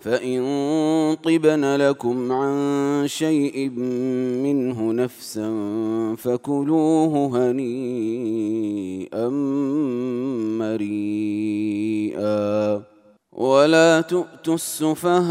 فان طبن لكم عن شيء منه نفسا فكلوه هنيئا مريئا ولا تؤتوا السفهاء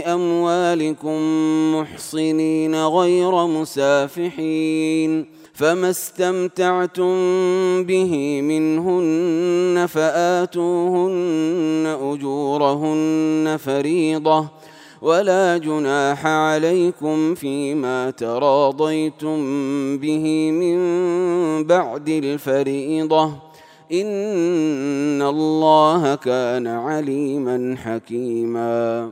بأموالكم محصنين غير مسافحين فما استمتعتم به منهن فآتوهن أجورهن فريضة ولا جناح عليكم فيما تراضيتم به من بعد الفريضة إن الله كان عليما حكيما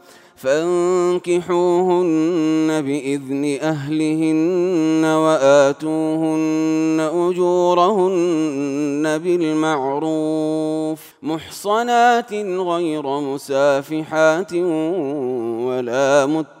فانكحوهن بإذن أهلهن وآتوهن أجورهن بالمعروف محصنات غير مسافحات ولا متقين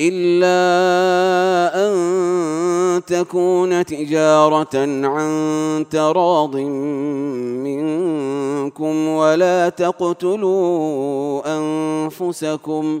إلا أن تكون تجارة عن تراض منكم ولا تقتلوا أنفسكم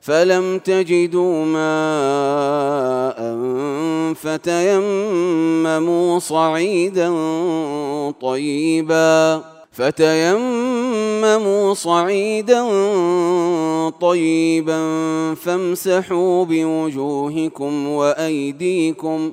فلم تجدوا ماء فتيمموا صعيدا طيبا فتيمموا صعيدا طيبا فامسحوا بوجوهكم وأيديكم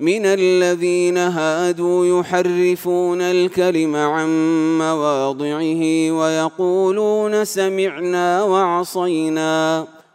من الذين هادوا يحرفون الكلم عن مواضعه ويقولون سمعنا وعصينا.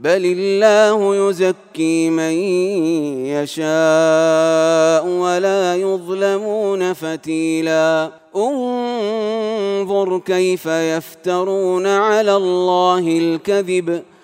بل الله يزكي من يشاء ولا يظلمون فتيلا انظر كيف يفترون على الله الكذب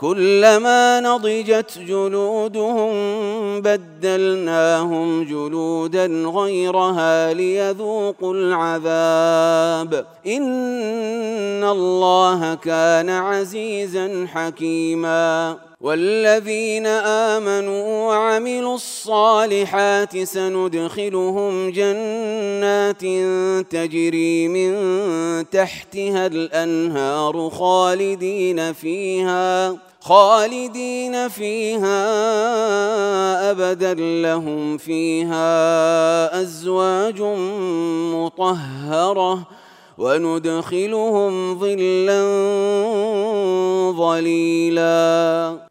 كلما نضجت جلودهم بدلناهم جلودا غيرها ليذوقوا العذاب. إن الله كان عزيزا حكيما. والذين آمنوا وعملوا الصالحات سندخلهم جنات تجري من تحتها الأنهار خالدين فيها. خالدين فيها أبدا لهم فيها أزواج مطهرة وندخلهم ظلا ظليلا.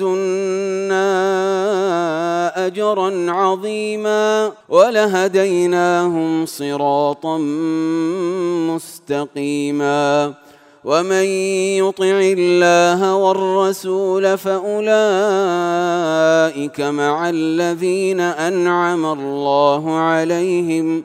لدنا أجرا عظيما ولهديناهم صراطا مستقيما ومن يطع الله والرسول فأولئك مع الذين أنعم الله عليهم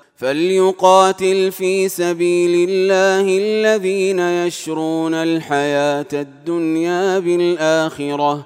فليقاتل في سبيل الله الذين يشرون الحياة الدنيا بالآخرة.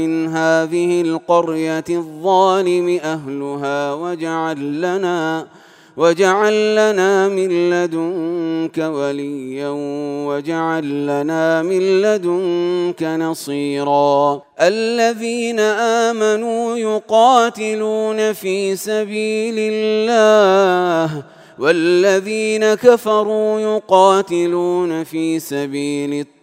من هذه القرية الظالم أهلها واجعل لنا واجعل لنا من لدنك وليا واجعل لنا من لدنك نصيرا. الذين آمنوا يقاتلون في سبيل الله والذين كفروا يقاتلون في سبيل الطاغوت.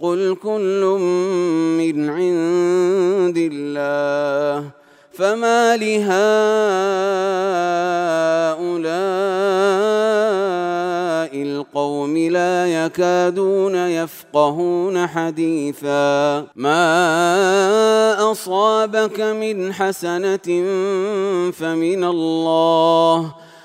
قل كل من عند الله فما لهؤلاء القوم لا يكادون يفقهون حديثا ما اصابك من حسنه فمن الله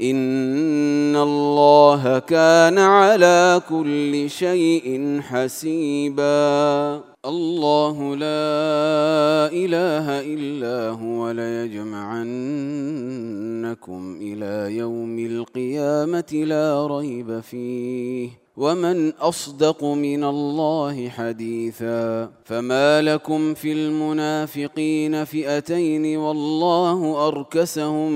ان الله كان على كل شيء حسيبا. الله لا اله الا هو ليجمعنكم إلى يوم القيامه لا ريب فيه. ومن اصدق من الله حديثا فما لكم في المنافقين فئتين والله اركسهم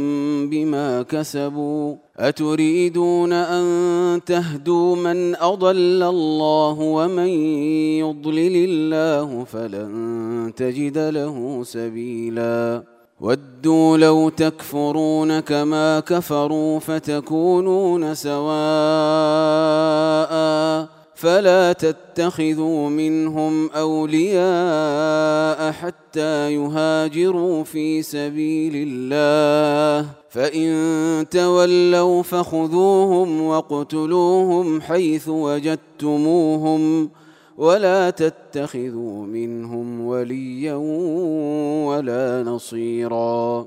بما كسبوا اتريدون ان تهدوا من اضل الله ومن يضلل الله فلن تجد له سبيلا ودوا لو تكفرون كما كفروا فتكونون سواء فلا تتخذوا منهم أولياء حتى يهاجروا في سبيل الله. فإن تولوا فخذوهم واقتلوهم حيث وجدتموهم ولا تتخذوا منهم وليا ولا نصيرا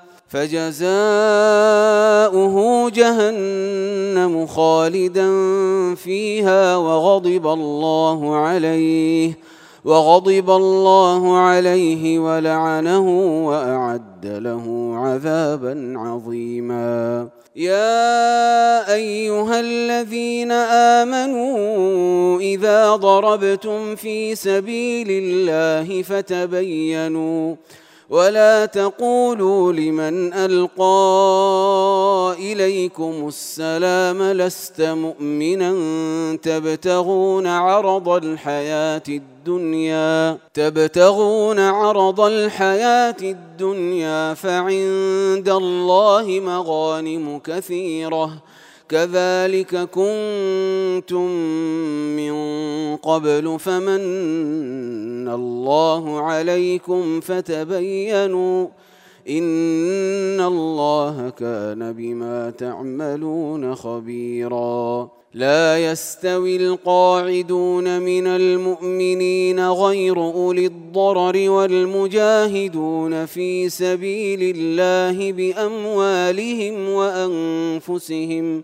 فجزاؤه جهنم خالدا فيها وغضب الله عليه وغضب الله عليه ولعنه وأعد له عذابا عظيما. يا أيها الذين آمنوا إذا ضربتم في سبيل الله فتبينوا ولا تقولوا لمن ألقى إليكم السلام لست مؤمنا تبتغون عرض الحياة الدنيا تبتغون عرض الحياة الدنيا فعند الله مغانم كثيرة. كذلك كنتم من قبل فمن الله عليكم فتبينوا إن الله كان بما تعملون خبيرا. لا يستوي القاعدون من المؤمنين غير أولي الضرر والمجاهدون في سبيل الله بأموالهم وأنفسهم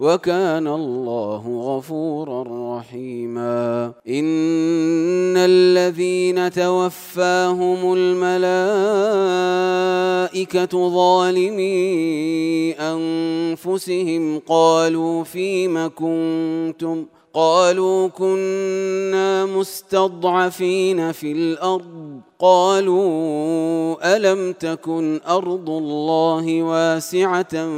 وكان الله غفورا رحيما. إن الذين توفاهم الملائكة ظالمي أنفسهم قالوا فيم كنتم؟ قالوا كنا مستضعفين في الأرض. قالوا ألم تكن أرض الله واسعة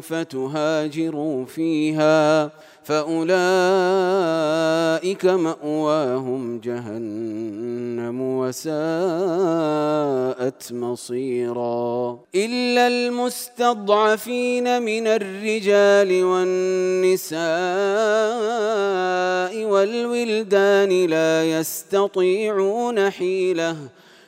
فتهاجروا فيها؟ فأولئك مأواهم جهنم وساءت مصيرا. إلا المستضعفين من الرجال والنساء والولدان لا يستطيعون حيلة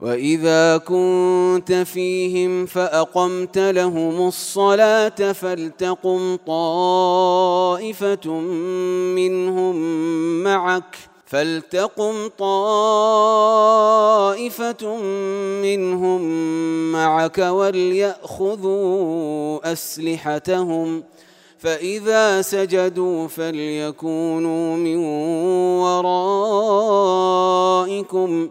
واذا كنت فيهم فاقمت لهم الصلاه فلتقم طائفه منهم معك فلتقم طائفة منهم معك وليأخذوا أسلحتهم فإذا سجدوا فليكونوا من ورائكم ۖ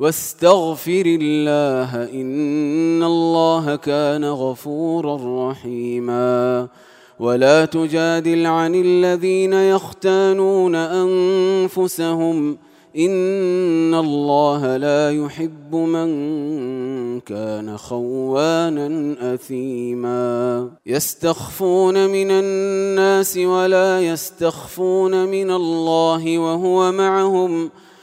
واستغفر الله إن الله كان غفورا رحيما. ولا تجادل عن الذين يختانون أنفسهم. إن الله لا يحب من كان خوانا أثيما. يستخفون من الناس ولا يستخفون من الله وهو معهم ۖ.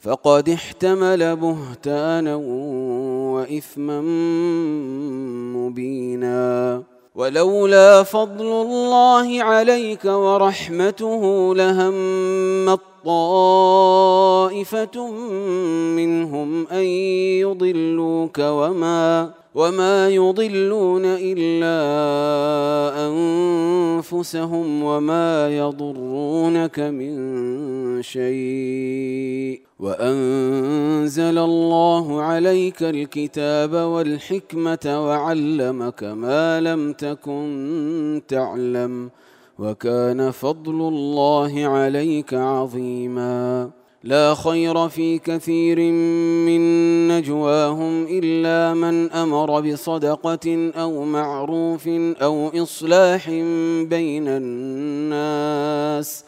فقد احتمل بهتانا وإثما مبينا. ولولا فضل الله عليك ورحمته لهم طائفة منهم أن يضلوك وما وما يضلون إلا أنفسهم وما يضرونك من شيء. وأنزل الله عليك الكتاب والحكمة وعلمك ما لم تكن تعلم وكان فضل الله عليك عظيما. لا خير في كثير من نجواهم إلا من أمر بصدقة أو معروف أو إصلاح بين الناس.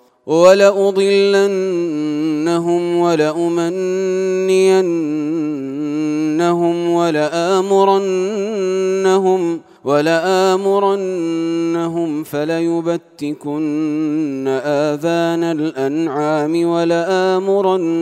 ولأضلنهم ولأمنينهم ولآمرنهم ولآمرنهم فليبتكن آذان الأنعام ولآمرنهم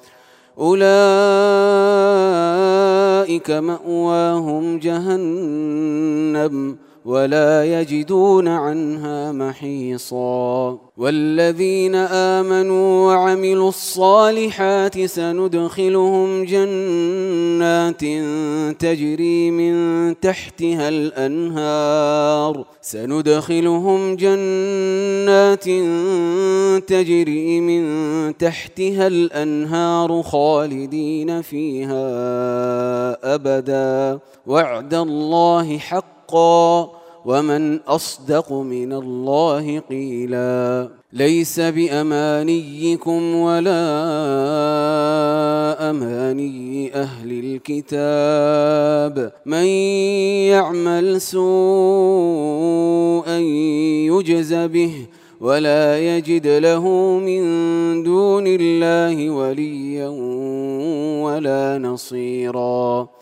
أولئك مأواهم جهنم. ولا يجدون عنها محيصا. والذين آمنوا وعملوا الصالحات سندخلهم جنات تجري من تحتها الأنهار. سندخلهم جنات تجري من تحتها الأنهار خالدين فيها أبدا. وعد الله حقا ومن أصدق من الله قيلا. ليس بأمانيكم ولا أماني أهل الكتاب. من يعمل سوءا يجز به ولا يجد له من دون الله وليا ولا نصيرا.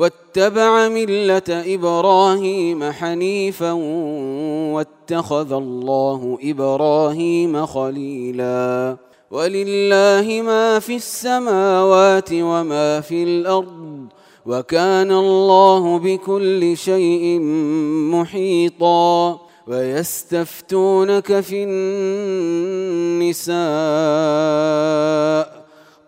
واتبع ملة إبراهيم حنيفا واتخذ الله إبراهيم خليلا. ولله ما في السماوات وما في الأرض وكان الله بكل شيء محيطا. ويستفتونك في النساء.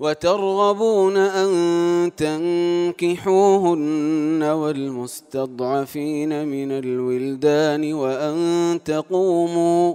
وترغبون أن تنكحوهن والمستضعفين من الولدان وأن تقوموا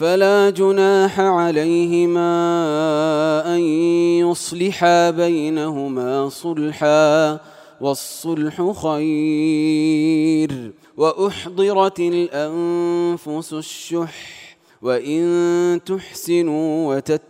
فلا جناح عليهما أن يصلحا بينهما صلحا والصلح خير وأحضرت الأنفس الشح وإن تحسنوا وتتقوا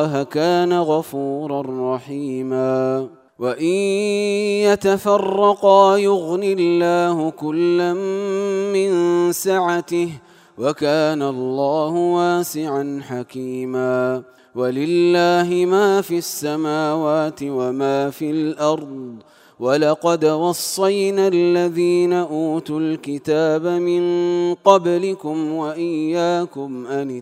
كان غفورا رحيما. وإن يتفرقا يغن الله كلا من سعته وكان الله واسعا حكيما. ولله ما في السماوات وما في الأرض. ولقد وصينا الذين أوتوا الكتاب من قبلكم وإياكم أن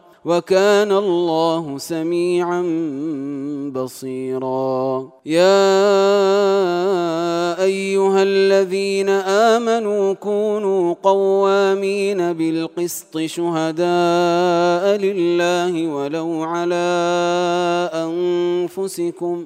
وكان الله سميعا بصيرا. يا أيها الذين آمنوا كونوا قوامين بالقسط شهداء لله ولو على أنفسكم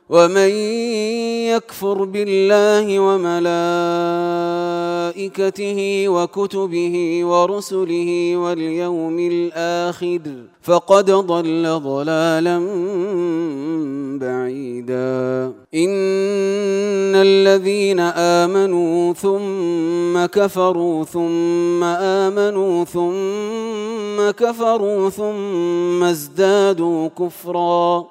ومن يكفر بالله وملائكته وكتبه ورسله واليوم الآخر فقد ضل ضلالا بعيدا. إن الذين آمنوا ثم كفروا ثم آمنوا ثم كفروا ثم ازدادوا كفرا.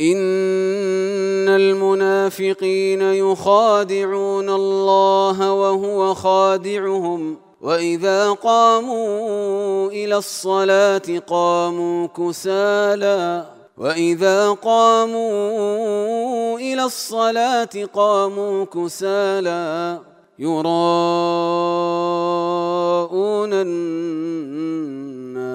إن المنافقين يخادعون الله وهو خادعهم. وإذا قاموا إلى الصلاة قاموا كسالى وإذا قاموا إلى الصلاة قاموا كسالى الناس